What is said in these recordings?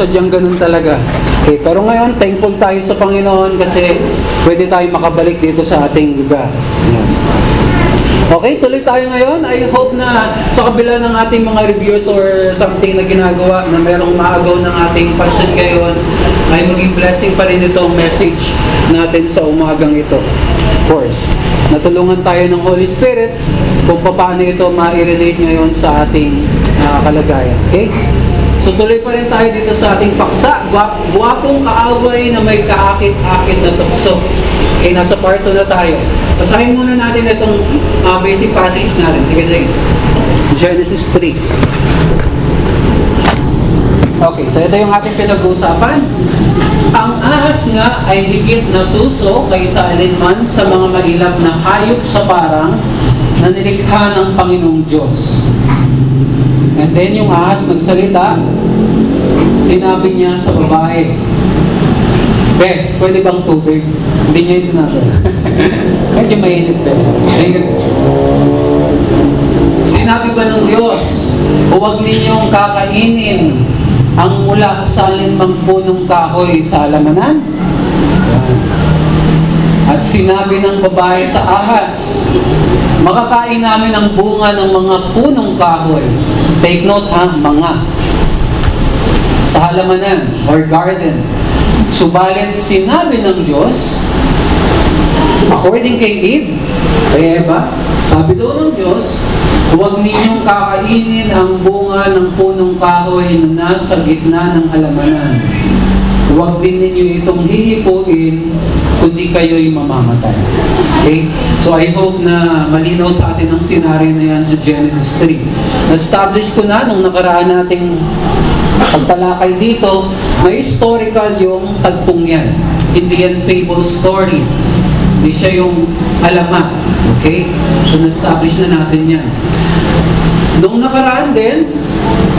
sadyang ganun talaga. Okay, pero ngayon, thankful tayo sa Panginoon kasi pwede tayo makabalik dito sa ating lugar. Yan. Okay, tuloy tayo ngayon. I hope na sa kabila ng ating mga reviews or something na ginagawa na merong maagaw ng ating passion ngayon, ay maging blessing pa rin itong message natin sa umagang ito. Of course, natulungan tayo ng Holy Spirit kung paano ito ma-relate ngayon sa ating uh, kalagayan. Okay? So tuloy pa rin tayo dito sa ating paksa. Guwap, guwapong kaaway na may kaakit-akit na tukso. Okay, nasa part 2 na tayo. Basahin muna natin itong uh, basic passage natin. Sige, sige. Genesis 3. Okay, so ito yung ating pinag-uusapan. Ang ahas nga ay higit na tuso kaysa alinman sa mga mailap na hayop sa parang na nilikha ng Panginoong Diyos. And then yung ahas nagsalita, sinabi niya sa babae, Be, pwede bang tubig? Hindi niya yung sinabi. Medyo mainit, Be. Sinabi ba ng Diyos, huwag ninyong kakainin ang mula sa alinmang punong kahoy sa alamanan? At sinabi ng babae sa ahas, makakain namin ang bunga ng mga punong kahoy. Take note ha, mga. Sa halamanan or garden. Subalit sinabi ng Diyos, according kay Eve, kay Eva, sabi daw ng Diyos, huwag ninyong kakainin ang bunga ng punong kahoy na nasa gitna ng halamanan. Huwag din ninyo itong hihipuin, kundi kayo'y mamamatay. Okay? So I hope na malinaw sa atin ang senaryo na yan sa Genesis 3. Na-establish ko na nung nakaraan nating pagtalakay dito, may historical yung tagpong yan. Hindi yan fable story. Hindi siya yung alamat. Okay? So na-establish na natin yan. Nung nakaraan din,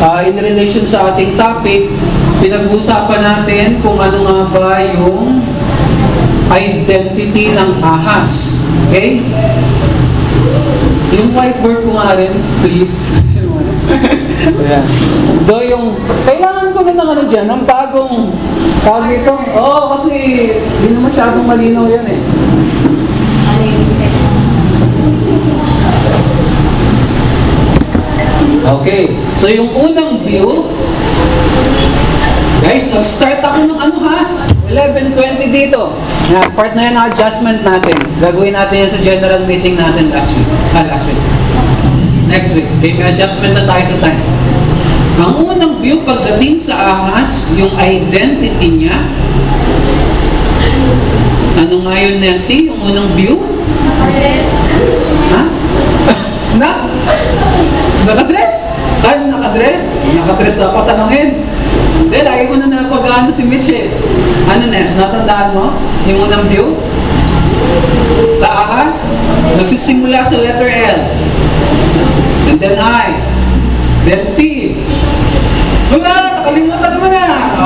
uh, in relation sa ating topic, pinag-uusapan natin kung ano nga ba yung identity ng ahas. Okay? Yung whiteboard ko nga rin, please. yeah. Do yung, kailangan ko na ng ano dyan, ng bagong, tawag ito. Oo, oh, kasi hindi na masyadong malinaw yan eh. Okay, so yung unang view, guys, nag-start ako ng ano ha? 11.20 dito. Yeah, part na yan ang adjustment natin. Gagawin natin yan sa general meeting natin last week. Ah, last week. Next week. Okay, may adjustment na tayo sa time. Ang unang view pagdating sa ahas, yung identity niya, ano nga yun, Nessie? Yung unang view? Ha? na? Nakadress? Ah, nakadress? Nakadress dapat tanongin. Hindi, lagi ko na napag-ano si Mitch eh. Ano, Nes? Natandaan mo? Yung unang view? Sa ahas, nagsisimula sa letter L. And then I. Then T. Wala, nakalimutan mo na.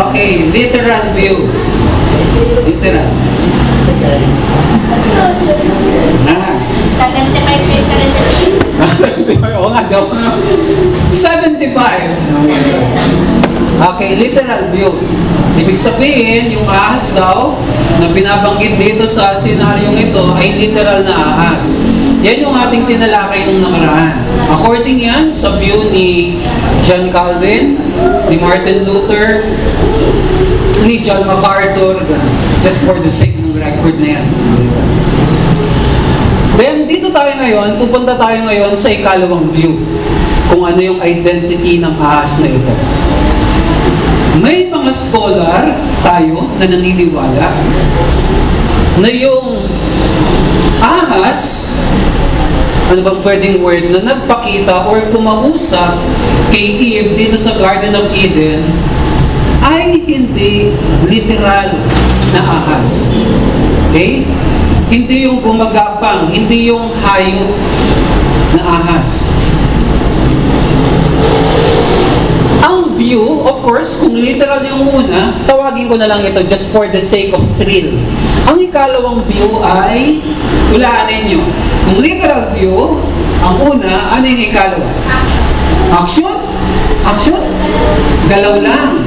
Okay, literal view. Literal. Ah. 75 pesos na sa Oo nga daw. 75. Okay, literal view. Ibig sabihin, yung ahas daw na binabanggit dito sa senaryong ito ay literal na ahas. Yan yung ating tinalakay nung nakaraan. According yan sa view ni John Calvin, ni Martin Luther, ni John MacArthur, just for the sake ng record na yan. Then, dito tayo ngayon, pupunta tayo ngayon sa ikalawang view. Kung ano yung identity ng ahas na ito. May mga scholar tayo na naniniwala na yung ahas, ano bang pwedeng word, na nagpakita or kumausap kay Eve dito sa Garden of Eden ay hindi literal na ahas. Okay? Hindi yung gumagapang, hindi yung hayop na ahas. Ang view, of course, kung literal yung una, tawagin ko na lang ito just for the sake of thrill. Ang ikalawang view ay, hulaan ninyo. Kung literal view, ang una, ano yung ikalawa? Action? Action? Galaw lang.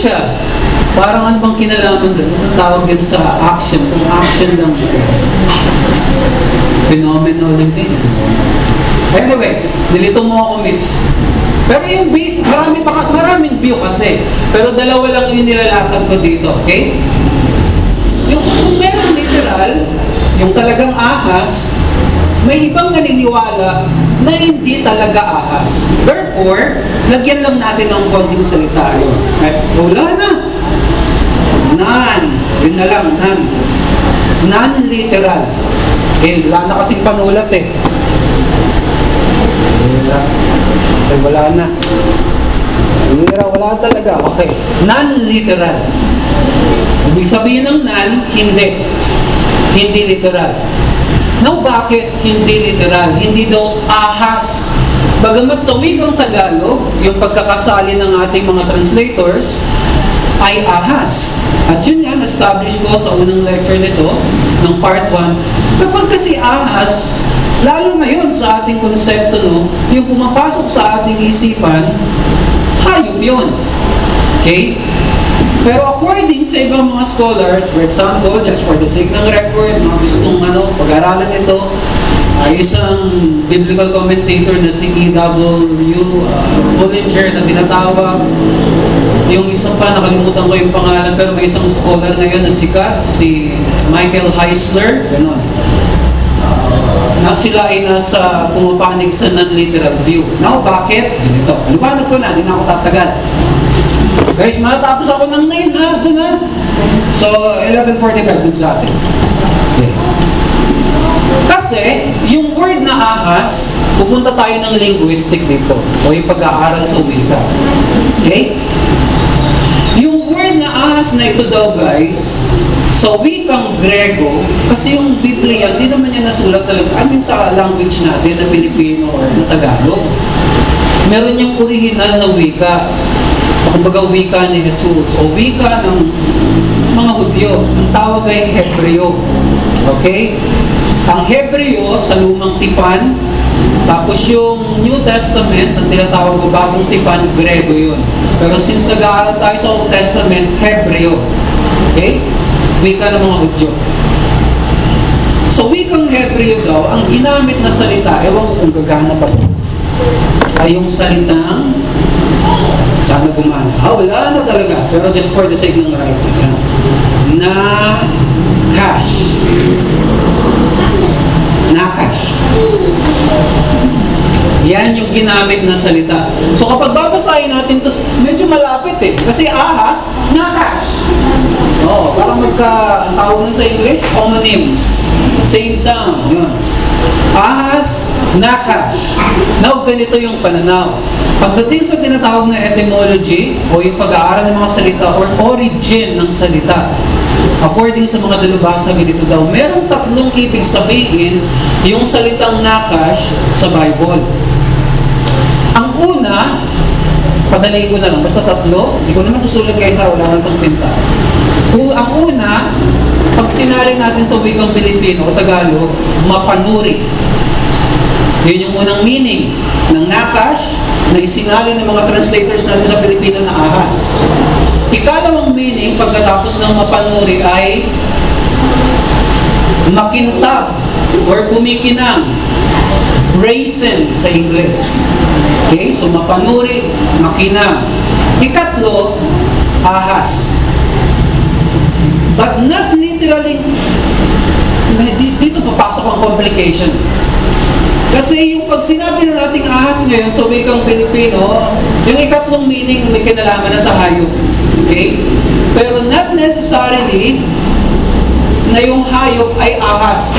siya. Parang ano bang kinalaman doon? Anong tawag din sa action? Kung action lang siya. Phenomenal din. Anyway, nilito mo ako, Mitch. Pero yung basic, marami pa, maraming view kasi. Pero dalawa lang yung nilalatag ko dito, okay? Yung kung meron literal, yung talagang ahas, may ibang naniniwala na hindi talaga ahas. Therefore, lagyan lang natin ng konting salita yun. Ay, wala na. Nan. Yun na lang, nan. Non-literal. Okay, wala na kasing panulat eh. Wala. Ay, wala na. Wala, wala talaga. Okay. Non-literal. Ibig sabihin ng non, hindi. Hindi literal. Now, bakit hindi literal? Hindi daw ahas. Bagamat sa wikang Tagalog, yung pagkakasali ng ating mga translators, ay ahas. At yun nga, na-establish ko sa unang lecture nito, ng part 1, kapag kasi ahas, lalo ngayon sa ating konsepto, no, yung pumapasok sa ating isipan, hayop yun. Okay? Pero according sa ibang mga scholars, for example, just for the sake ng record, mga gustong ano, pag-aralan ito, ay isang biblical commentator na si E.W. Uh, Bullinger na tinatawag. Yung isa pa, nakalimutan ko yung pangalan, pero may isang scholar ngayon na sikat, si Michael Heisler. Ganon. Uh, na sila ay nasa pumapanig sa non-literal view. Now, bakit? Ganito. Liwanag ko na, hindi na ako tatagal. Guys, matapos ako ng 9 ha, doon ha. So, 11.45 dun sa atin. Okay. Kasi, yung word na ahas, pupunta tayo ng linguistic dito, o yung pag-aaral sa wika. Okay? Word na ito daw guys, sa wikang Grego, kasi yung Biblia, hindi naman yan nasulat talaga, I mean sa language natin, na Pilipino or na Tagalog. Meron yung original na wika, kumbaga wika ni Jesus, o wika ng mga Hudyo. Ang tawag ay Hebreo. Okay? Ang Hebreo sa lumang tipan, tapos yung New Testament, ang tinatawag ko bagong tipan, Grego yun. Pero since nag-aaral tayo sa Old Testament, Hebreo. Okay? Wika ng mga Hudyo. Sa wikang Hebreo daw, ang ginamit na salita, ewan ko kung gagana pa to, ay yung salitang sana gumana. Ah, wala na talaga. Pero just for the sake ng writing. Yan. Na cash. Na cash. Yan yung ginamit na salita. So kapag babasahin natin to, medyo malapit eh. Kasi ahas, nakas. Oo, parang magka, ang tawag nun sa English, homonyms. Same sound. Yun. Ahas, nakas. Now, ganito yung pananaw. Pagdating sa tinatawag na etymology, o yung pag-aaral ng mga salita, or origin ng salita, according sa mga dalubhasa, ganito daw, merong tatlong ibig sabihin yung salitang nakash sa Bible. Una, padali ko na lang, basta tatlo, hindi ko na masusulat kayo sa wala nang tinta. Ang una, pag sinali natin sa wikang Pilipino o Tagalog, mapanuri. Yun yung unang meaning ng nakash na isinali ng mga translators natin sa Pilipino na ahas. Ikalawang meaning pagkatapos ng mapanuri ay makintab or kumikinang brazen sa Ingles. Okay? So, mapanuri, makinang. Ikatlo, ahas. But not literally, may- di- dito papasok ang complication. Kasi yung pag sinabi na nating ahas ngayon sa wikang Pilipino, yung ikatlong meaning may kinalaman na sa hayop. Okay? Pero not necessarily na yung hayop ay ahas.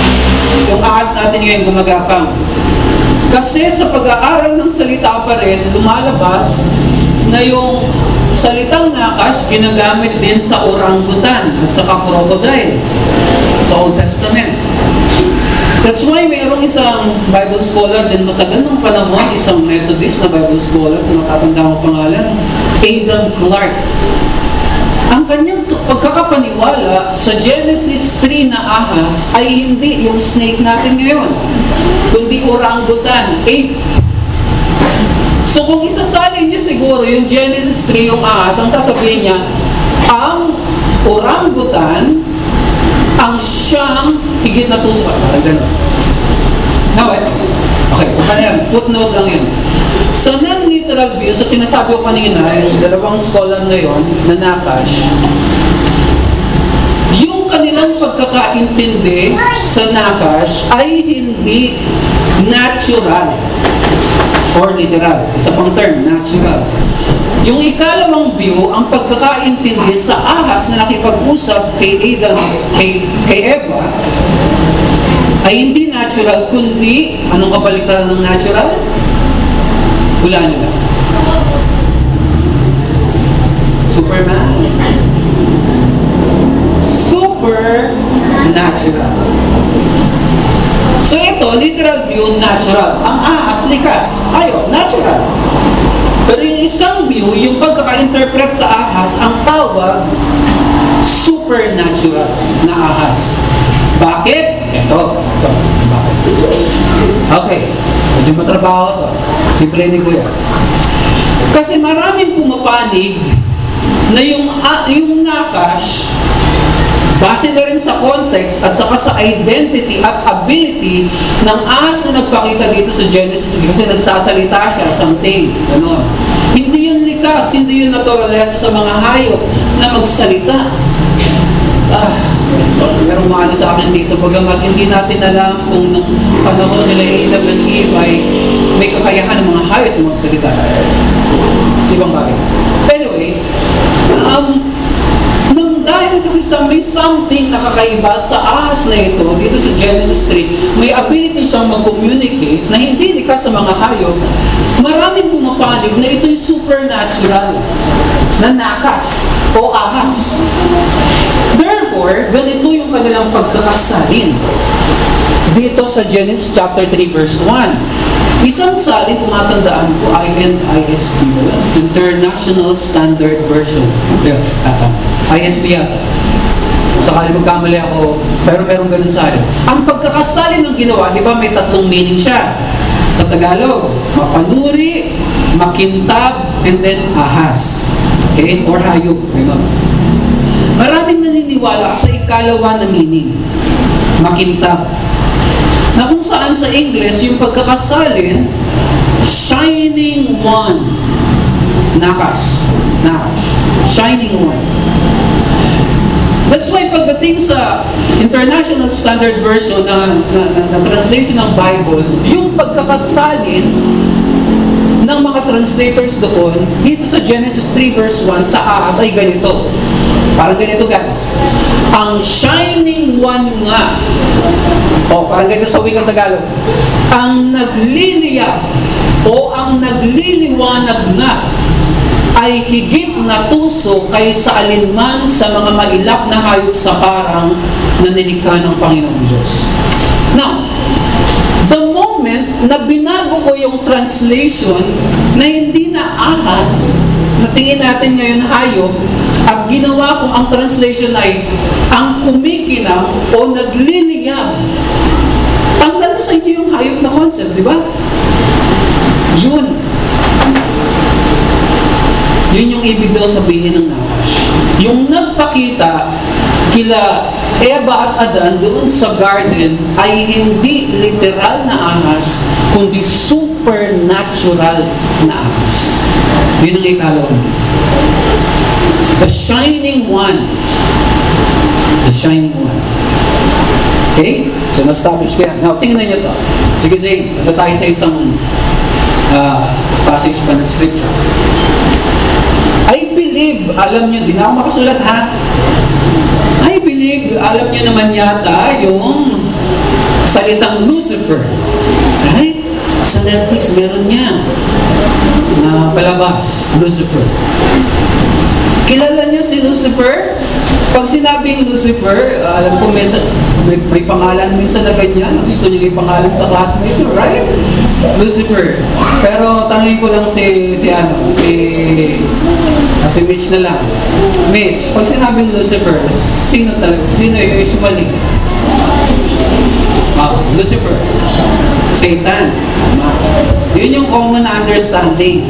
Yung ahas natin ngayon gumagapang. Kasi sa pag-aaral ng salita pa rin, lumalabas na yung salitang nakas ginagamit din sa orangutan at sa crocodile sa Old Testament. That's why mayroong isang Bible scholar din matagal ng panahon, isang Methodist na Bible scholar, kung matatanda ko pangalan, Adam Clark. Pagkakapaniwala sa Genesis 3 na ahas ay hindi yung snake natin ngayon, kundi orangutan, ape. So kung isasalin niya siguro yung Genesis 3 yung ahas, ang sasabihin niya, ang orangutan ang siyang higit na tuso. Parang gano'n. Now, okay, kung pa na yan, footnote lang yun. Sa non-literal view, sa sinasabi ko kanina, yung dalawang scholar ngayon, na Nakash, yung kanilang pagkakaintindi sa Nakash ay hindi natural or literal. Isa pang term, natural. Yung ikalawang view, ang pagkakaintindi sa ahas na nakipag-usap kay Adam, kay, kay Eva, ay hindi natural, kundi, anong kabaliktaran ng natural? Hula nila. Superman. Supernatural. So ito, literal view, natural. Ang ahas, likas. Ayo, natural. Pero yung isang view, yung pagkaka-interpret sa ahas, ang tawag, supernatural na ahas. Bakit? Ito, ito. Bakit? Okay. Medyo matrabaho to. Simple ni Kuya. Kasi maraming pumapanig na yung, ah, yung nakash, base na rin sa context at saka sa identity at ability ng na nagpakita dito sa Genesis 3 kasi nagsasalita siya, something, gano'n. Hindi yun likas, hindi yun naturalesa sa mga hayop na magsalita. Ah, merong maano sa akin dito, bagamat hindi natin alam kung nung panahon nila Adam and Eve ay may kakayahan ng mga hayop magsalita. Ibang bagay. Anyway, um, nang dahil kasi sa may something nakakaiba sa ahas na ito, dito sa Genesis 3, may ability siyang mag-communicate na hindi likas sa mga hayop, maraming pumapanig na ito'y supernatural na nakas o ahas. Therefore, ganito yung kanilang pagkakasalin dito sa Genesis chapter 3 verse 1. Isang salin, kung matandaan ko, INISB ba yun? International Standard Version. Yeah, tata. ISB yata. Sakali magkamali ako, pero meron ganun salin. Ang pagkakasalin ng ginawa, di ba may tatlong meaning siya? Sa Tagalog, mapanuri, makintab, and then ahas. Okay? Or hayop. Ganun. Maraming naniniwala sa ikalawa na meaning. Makintab. Na kung saan sa English, yung pagkakasalin, shining one. Nakas. Nakas. Shining one. That's why pagdating sa International Standard Version na, na, na, na translation ng Bible, yung pagkakasalin ng mga translators doon, dito sa Genesis 3 verse 1, sa aas ay ganito. Parang ganito guys. Ang shining one nga, o parang ganito sa wikang Tagalog, ang nagliliyab o ang nagliliwanag nga ay higit na tuso kaysa alinman sa mga mailap na hayop sa parang na nilikha ng Panginoong Diyos. Now, the moment na binago ko yung translation na hindi na ahas, na tingin natin ngayon hayop, at ginawa kong ang translation ay ang kumikinang o nagliliyab. Tanggal na sa inyo yung hayop na concept, di ba? Yun. Yun yung ibig daw sabihin ng Nakash. Yung nagpakita kila Eva at Adan doon sa garden ay hindi literal na ahas, kundi supernatural na ahas. Yun ang ikalawang. The shining one. The shining one. Okay? So, na-establish kaya. Now, tingnan niyo to. Sige, Zane, punta tayo sa isang uh, passage pa ng scripture. I believe, alam niyo, di na ako makasulat ha. I believe, alam niyo naman yata yung salitang Lucifer. Sa Netflix, meron niya na palabas, Lucifer. Kilala niyo si Lucifer? Pag sinabing Lucifer, uh, alam ko may, may, may pangalan minsan na ganyan, gusto niyo ipangalan sa classmate right? Lucifer. Pero tanungin ko lang si, si ano, si, uh, si Mitch na lang. Mitch, pag sinabing Lucifer, sino talaga, sino yung usually? Ah, Lucifer. Satan. Yun yung common understanding.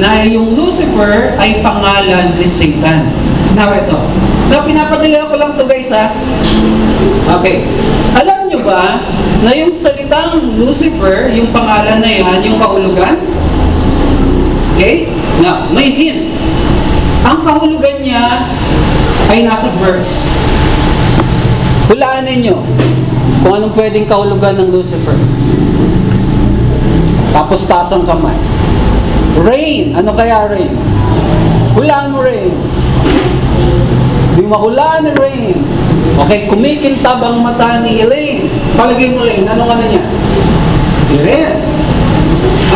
Na yung Lucifer ay pangalan ni Satan. Now, ito. Now, pinapadala ko lang to guys ha. Okay. Alam nyo ba na yung salitang Lucifer, yung pangalan na yan, yung kahulugan? Okay? Now, may hint. Ang kahulugan niya ay nasa verse. Hulaan ninyo kung anong pwedeng kahulugan ng Lucifer. Tapos taas ang kamay. Rain. Ano kaya rain? Hulaan mo rain. Di mahulaan ni rain. Okay, kumikintab ang mata ni Rain. Palagay mo rain. Anong ano niya? Di rin.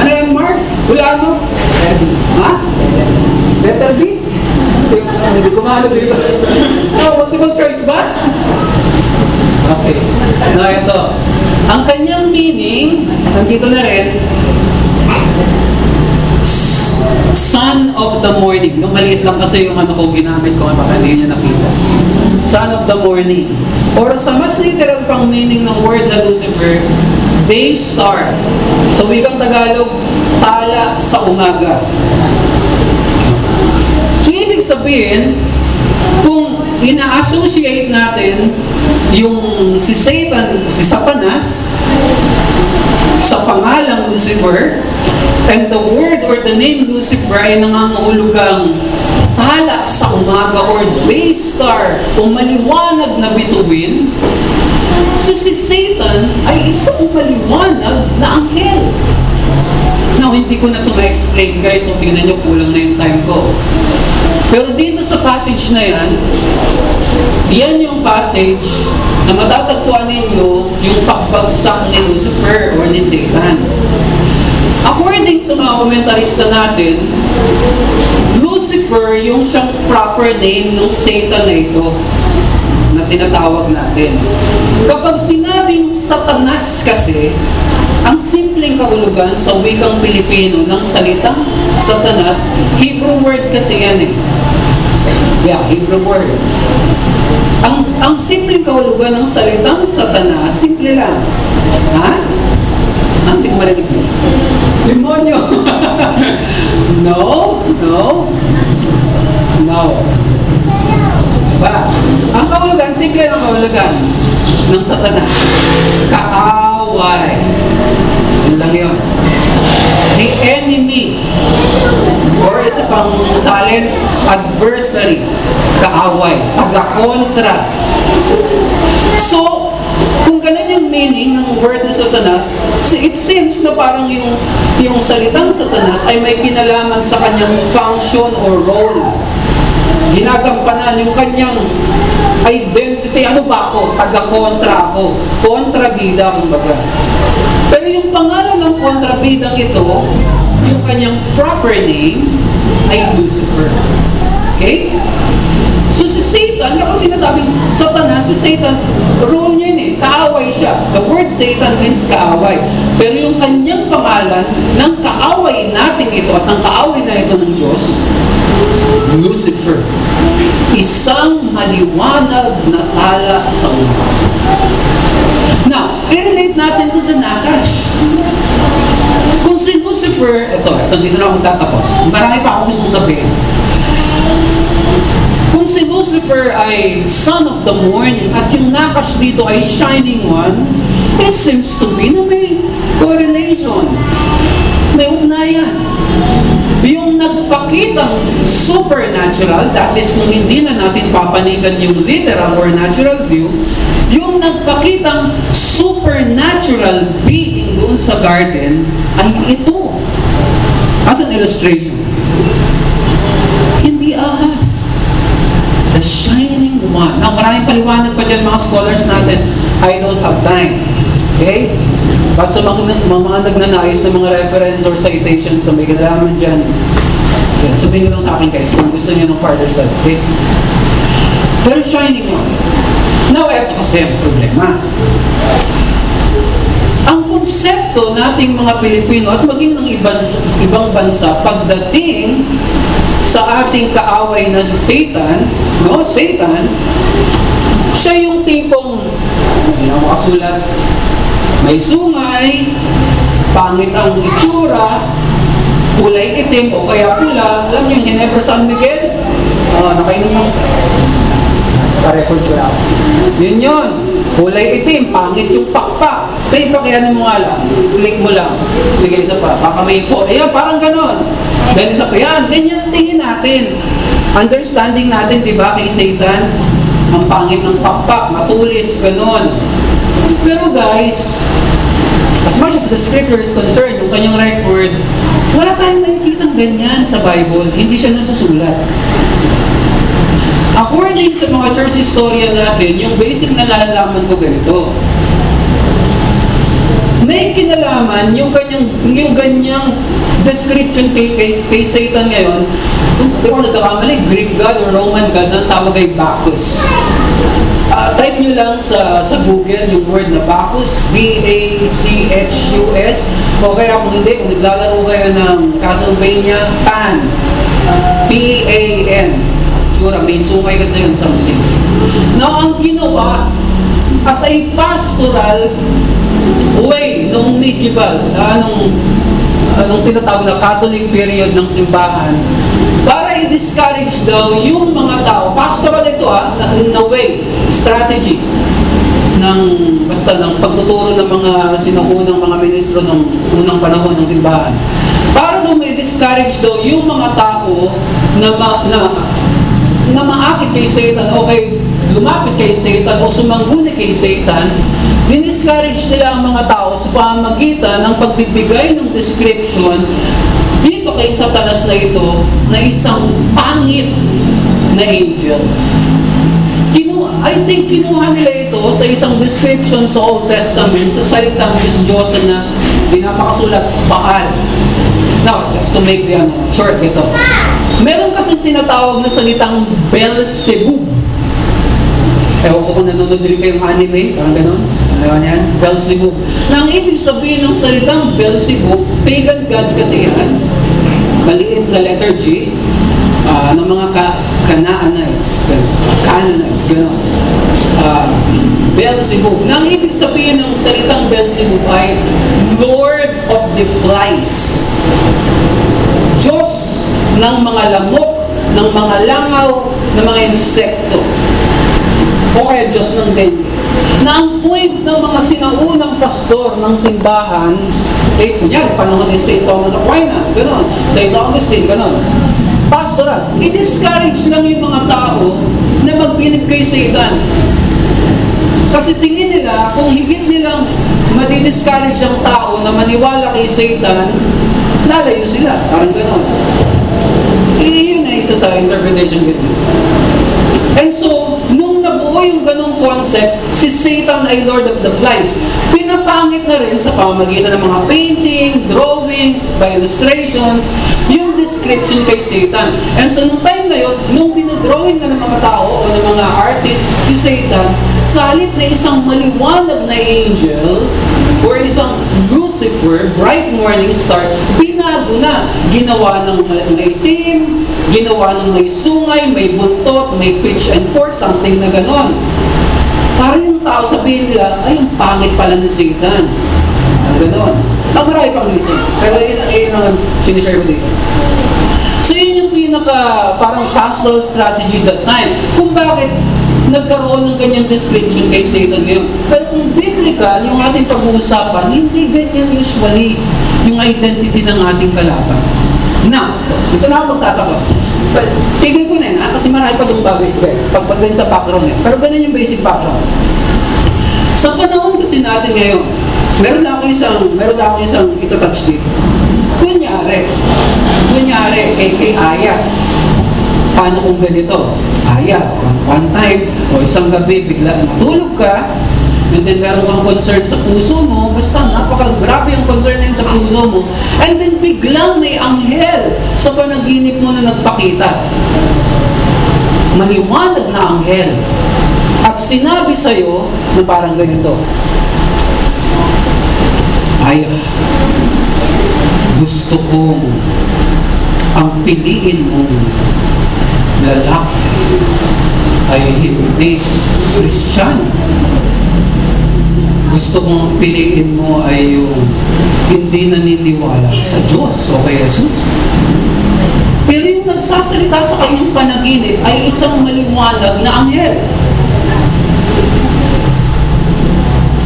Ano yan, Mark? Hulaan mo? Ha? Letter B? Hindi, ko maano dito. So, multiple choice ba? Okay. Na ito. Ang kanyang nandito na rin, Son of the morning. No, maliit lang kasi yung ano ko ginamit ko, baka hindi niya nakita. Son of the morning. Or sa mas literal pang meaning ng word na Lucifer, day star. Sa wikang Tagalog, tala sa umaga. So, ibig sabihin, kung ina-associate natin yung si Satan, si Satanas, sa pangalang Lucifer, and the word or the name Lucifer ay nangangahulugang tala sa umaga or day star o maliwanag na bituin, so si Satan ay isang maliwanag na anghel. Now, hindi ko na ito ma-explain guys, so tingnan nyo, kulang na yung time ko. Pero dito sa passage na yan, yan yung passage na matatagpuan ninyo yung pagbagsak ni Lucifer or ni Satan. According sa mga komentarista natin, Lucifer yung siyang proper name ng Satan na ito na tinatawag natin. Kapag sinabing Satanas kasi, ang simpleng kahulugan sa wikang Pilipino ng salitang Satanas, Hebrew word kasi yan eh. Yeah, Hebrew word. Ang ang simpleng kahulugan ng salitang Satanas, simple lang. Ha? Hindi ko marinig mo. Demonyo! no, no, no. Ba? Ang kahulugan, simple lang kahulugan ng Satanas. Kaaway. Yun lang yun. The enemy. Isa pang salin, adversary. Kaaway. Taga-kontra. So, kung ganun yung meaning ng word na Satanas, it seems na parang yung, yung salitang Satanas ay may kinalaman sa kanyang function or role. Ginagampanan yung kanyang identity. Ano ba ako? Taga-kontra ako. Kontrabida, kumbaga. Pero yung pangalan ng kontrabidang ito, yung kanyang proper name, ay Lucifer. Okay? So si Satan, kapag sinasabing Satanas, si Satan, role niya yun eh, kaaway siya. The word Satan means kaaway. Pero yung kanyang pangalan ng kaaway natin ito at ng kaaway na ito ng Diyos, Lucifer. Isang maliwanag na tala sa umaga. Now, i-relate natin to sa Nakash. Lucifer, ito, ito dito na ako magtatapos. Marami pa akong gustong sabihin. Kung si Lucifer ay son of the morning at yung Nakash dito ay shining one, it seems to be na may correlation. May ugnayan. Yung nagpakitang supernatural, that is kung hindi na natin papanigan yung literal or natural view, yung nagpakitang supernatural being doon sa garden ay ito. As an illustration, hindi ahas. The shining one. Now, maraming paliwanag pa dyan mga scholars natin. I don't have time. Okay? But sa mga, mga, nagnanais na mga reference or citations na may kinalaman dyan, yan, sabihin nyo lang sa akin guys kung gusto niyo ng further studies. Okay? Pero shining one. Now, eto kasi ang problema. Konsepto nating mga Pilipino at maging ng ibang, ibang bansa pagdating sa ating kaaway na si Satan, no? Satan, siya yung tipong, hindi ako makasulat, may sungay, pangit ang itsura, kulay itim o kaya pula. Alam niyo Ginebra San Miguel? Ah, nakainom mo. Nasa pa-record ko lang. Yun yun. Kulay itim, pangit yung pakpak. Sa iba kaya mo nga click mo lang. Sige, isa pa. Baka may po. Ayan, parang ganon. Then isa pa, yan, ganyan tingin natin. Understanding natin, di ba, kay Satan, ang pangit ng pakpak, matulis, ganon. Pero guys, as much as the scripture is concerned, yung kanyang record, wala tayong nakikita ganyan sa Bible. Hindi siya nasusulat. According sa mga church historian natin, yung basic na nalalaman ko ganito. May kinalaman yung kanyang yung ganyang description kay, kay, kay Satan ngayon. Kung di ko nagkakamali, Greek God or Roman God na tawag ay Bacchus. Ah, type nyo lang sa sa Google yung word na Bacchus, B-A-C-H-U-S. O kaya kung hindi, kung naglalaro kayo ng Castlevania, Pan. P-A-N. Tsura, may sungay yun sa muli. Now, ang ginawa, as a pastoral way nung medieval, ah, nung, nung tinatawag na Catholic period ng simbahan, para i-discourage daw yung mga tao, pastoral ito ah, na, na way, strategy, ng basta ng pagtuturo ng mga sinuunang mga ministro ng unang panahon ng simbahan. Para daw may discourage daw yung mga tao na ma, na na maakit kay Satan o kay lumapit kay Satan o sumangguni kay Satan, diniscourage nila ang mga tao sa pamagitan ng pagbibigay ng description dito kay Satanas na ito na isang pangit na angel. Kinuha, I think kinuha nila ito sa isang description sa Old Testament sa salitang Diyos Diyosa na dinapakasulat Baal. Now, just to make the ano, short ito. Meron kasing tinatawag na salitang Beelzebub. Ewan ko kung nanonood rin kayong anime, parang ganon. Ano yan? Beelzebub. Na ang ibig sabihin ng salitang Beelzebub, pagan god kasi yan. Maliit na letter G ah, ng mga ka Canaanites, Canaanites, gano'n. Uh, Beelzebub. Na ang ibig sabihin ng salitang Beelzebub ay Lord of the Flies. Diyos ng mga lamok, ng mga langaw, ng mga insekto. O kaya Diyos ng dengue. Na ang point ng mga sinaunang pastor ng simbahan, eh, kunyari, panahon ni St. Thomas Aquinas, gano'n, St. Augustine, gano'n, pastoral, i-discourage lang yung mga tao na magbilib kay Satan. Kasi tingin nila, kung higit nilang madi-discourage ang tao na maniwala kay Satan, lalayo sila. Parang gano'n. Eh, yun na isa sa interpretation ganyan. And so, nung nabuo yung ganong concept, si Satan ay Lord of the Flies. Pinapangit na rin sa pamamagitan ng mga painting, drawings, by illustrations, yung description kay Satan. And so, nung time na yun, nung dinodrawing na ng mga tao o ng mga artist, si Satan, sa halip na isang maliwanag na angel, or isang Lucifer, bright morning star, binago na. Ginawa ng ma- maitim, ginawa ng may sungay, may buntot, may pitch and pork, something na ganon. Para yung tao sabihin nila, ay, ang pangit pala ni Satan. Na ganon. Ang marami pang reason. Pero yun, yun ang sinishare ko dito. So yun yung pinaka parang pastoral strategy that time. Kung bakit nagkaroon ng ganyang description kay Satan ngayon. Pero biblical, yung ating pag-uusapan, hindi ganyan usually yung identity ng ating kalaban. Now, ito na ako magtatapos. But, tigil ko na yun, ha? kasi marami pa itong bagay guys. Pag pag sa background eh. Pero ganun yung basic background. Sa panahon kasi natin ngayon, meron na ako isang, meron na ako isang itatouch dito. Kunyari, kunyari, kay, kay Aya, paano kung ganito? Aya, one, one time, o isang gabi, bigla natulog ka, and then meron kang concern sa puso mo, basta napaka-grabe yung concern na sa puso mo, and then biglang may anghel sa panaginip mo na nagpakita. Maliwanag na anghel. At sinabi sa'yo na parang ganito, Aya, gusto kong ang piliin mong lalaki ay hindi Kristiyano. Gusto kong piliin mo ay yung hindi naniniwala sa Diyos o kay Jesus. Pero yung nagsasalita sa kanyang panaginip ay isang maliwanag na anghel.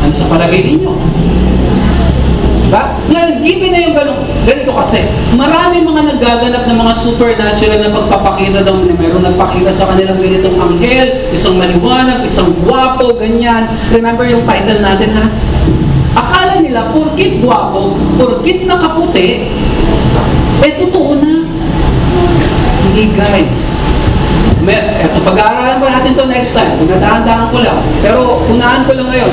Ano sa palagay ninyo? Given na yung ganun, ganito kasi, marami mga nagaganap ng mga supernatural na pagpapakita daw na mayroong nagpakita sa kanilang ganitong anghel, isang maliwanag, isang gwapo, ganyan. Remember yung title natin ha? Akala nila, purkit gwapo, purkit nakaputi, eh totoo na. Hindi guys. Eto, pag-aaralan pa natin to next time. Pinadahan-dahan ko lang. Pero unahan ko lang ngayon.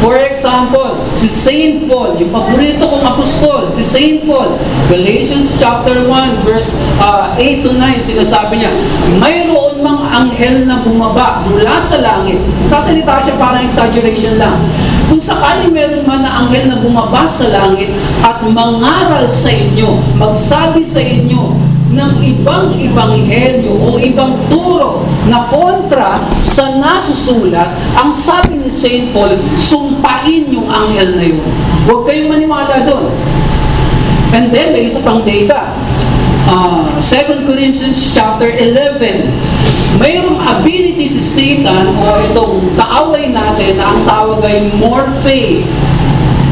For example, si Saint Paul, yung paborito kong apostol, si Saint Paul, Galatians chapter 1, verse uh, 8 to 9, sinasabi niya, mayroon mang anghel na bumaba mula sa langit. Sasalita siya parang exaggeration lang. Kung sakali meron man na anghel na bumaba sa langit at mangaral sa inyo, magsabi sa inyo, ng ibang ibanghelyo o ibang turo na kontra sa nasusulat, ang sabi ni St. Paul, sumpain yung anghel na yun. Huwag kayong maniwala doon. And then, may isa pang data. Uh, 2 Corinthians chapter 11. Mayroong ability si Satan o itong kaaway natin na ang tawag ay morphe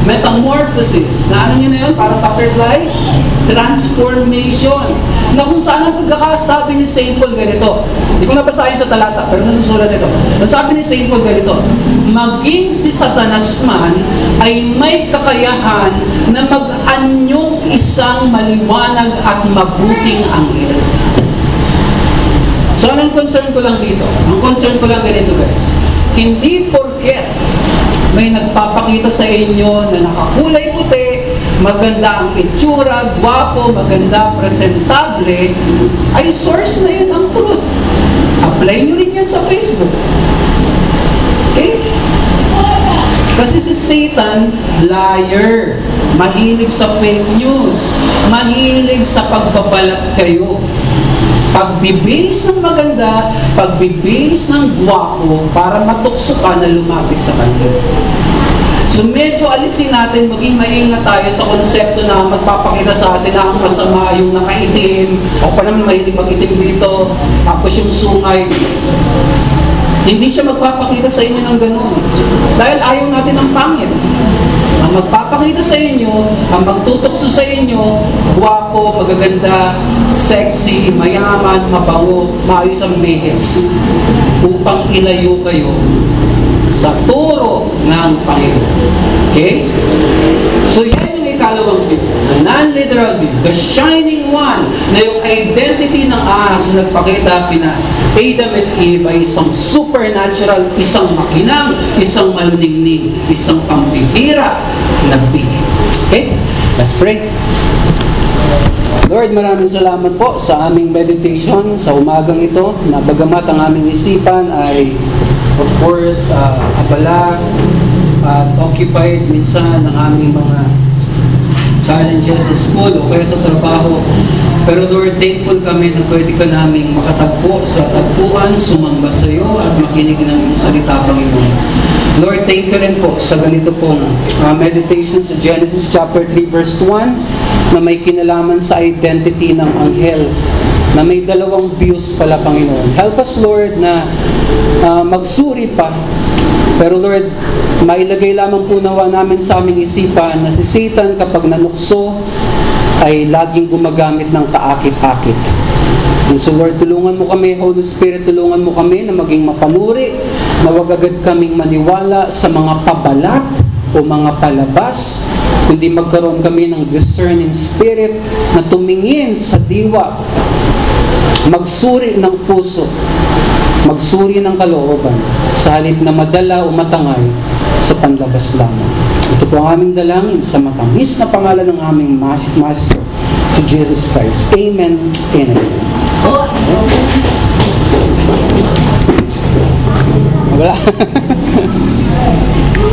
metamorphosis. Na ano nyo na yun? Parang butterfly? Transformation. Na kung saan ang pagkakasabi ni St. Paul ganito. Hindi ko nabasahin sa talata, pero nasusulat ito. Ang sabi ni St. Paul ganito, Maging si Satanas man ay may kakayahan na mag-anyong isang maliwanag at mabuting anghel. So, anong concern ko lang dito? Ang concern ko lang ganito guys. Hindi porket may nagpapakita sa inyo na nakakulay puti, maganda ang itsura, gwapo, maganda, presentable, ay source na yun ang truth. Apply nyo rin yan sa Facebook. Okay? Kasi si Satan, liar. Mahilig sa fake news. Mahilig sa pagbabalat kayo. Pagbibihis ng maganda, pagbibihis ng gwapo para matukso ka na lumapit sa kanya. So medyo alisin natin, maging maingat tayo sa konsepto na magpapakita sa atin na ang masama ay yung nakaitim, o pa naman mahilig mag-itim dito, tapos yung sungay. Hindi siya magpapakita sa inyo ng ganun. Dahil ayaw natin ng pangit. Ang magpapakita sa inyo, ang magtutukso sa inyo, guwapo, magaganda, sexy, mayaman, mabango, maayos ang bihis, upang ilayo kayo sa turo ng Panginoon. Okay? So yan yung ikalawang view, the non-literal view, the shining one, na yung identity ng ahas na nagpakita kina Adam at Eve ay isang supernatural, isang makinang, isang maluningning, isang pambihira na being. Okay? Let's pray. Lord, maraming salamat po sa aming meditation sa umagang ito na bagamat ang aming isipan ay of course uh, abala at occupied minsan ng aming mga challenges sa school o kaya sa trabaho. Pero Lord, thankful kami na pwede ka naming makatagpo sa tagpuan, sumamba sa iyo at makinig ng iyong salita, Panginoon. Lord, thank you rin po sa ganito pong uh, meditation sa Genesis chapter 3 verse 1 na may kinalaman sa identity ng anghel na may dalawang views pala, Panginoon. Help us, Lord, na uh, magsuri pa pero Lord, mailagay lamang po nawa namin sa aming isipan na si Satan kapag nanukso ay laging gumagamit ng kaakit-akit. And so Lord, tulungan mo kami, Holy Spirit, tulungan mo kami na maging mapanuri, na wag agad kaming maniwala sa mga pabalat o mga palabas, kundi magkaroon kami ng discerning spirit na tumingin sa diwa, magsuri ng puso, magsuri ng kalooban sa halip na madala o matangay sa panlabas lamang. Ito po ang aming dalangin sa matamis na pangalan ng aming Master, si Jesus Christ. Amen and amen. Wala.